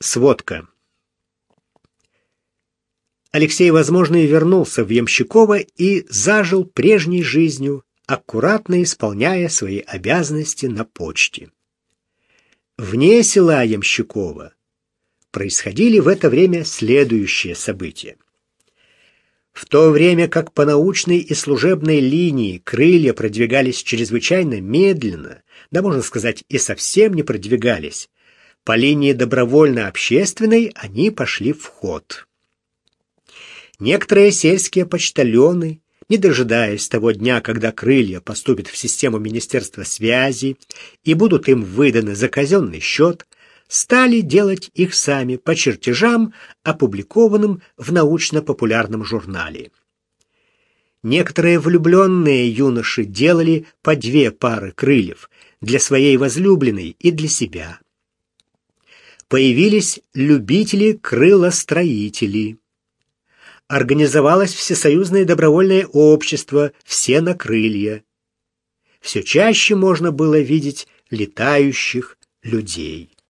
Сводка. Алексей, возможно, и вернулся в Ямщиково и зажил прежней жизнью, аккуратно исполняя свои обязанности на почте. Вне села Ямщикова происходили в это время следующие события. В то время как по научной и служебной линии крылья продвигались чрезвычайно медленно, да можно сказать и совсем не продвигались, по линии добровольно-общественной они пошли в ход. Некоторые сельские почтальоны, не дожидаясь того дня, когда крылья поступят в систему Министерства связи и будут им выданы за казенный счет, стали делать их сами по чертежам, опубликованным в научно-популярном журнале. Некоторые влюбленные юноши делали по две пары крыльев для своей возлюбленной и для себя. Появились любители-крылостроители. Организовалось всесоюзное добровольное общество «Все на крылья». Все чаще можно было видеть летающих людей.